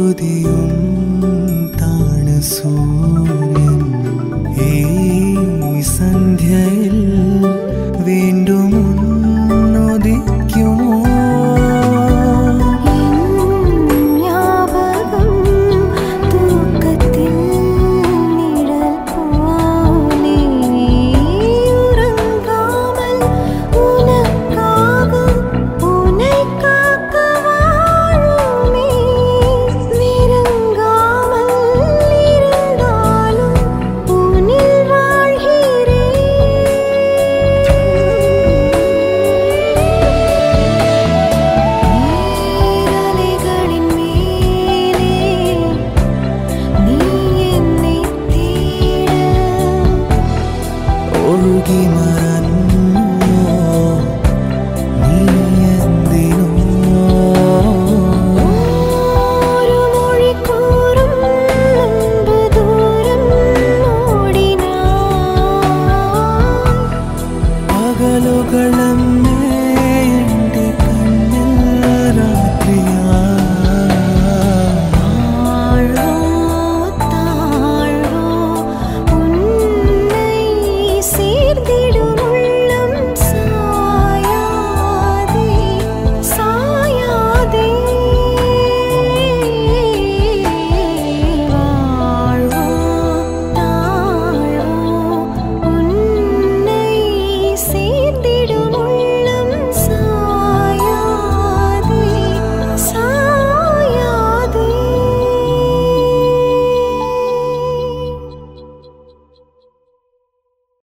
സ്തുതിയും താണ സൂര്യ. ಮಗಳ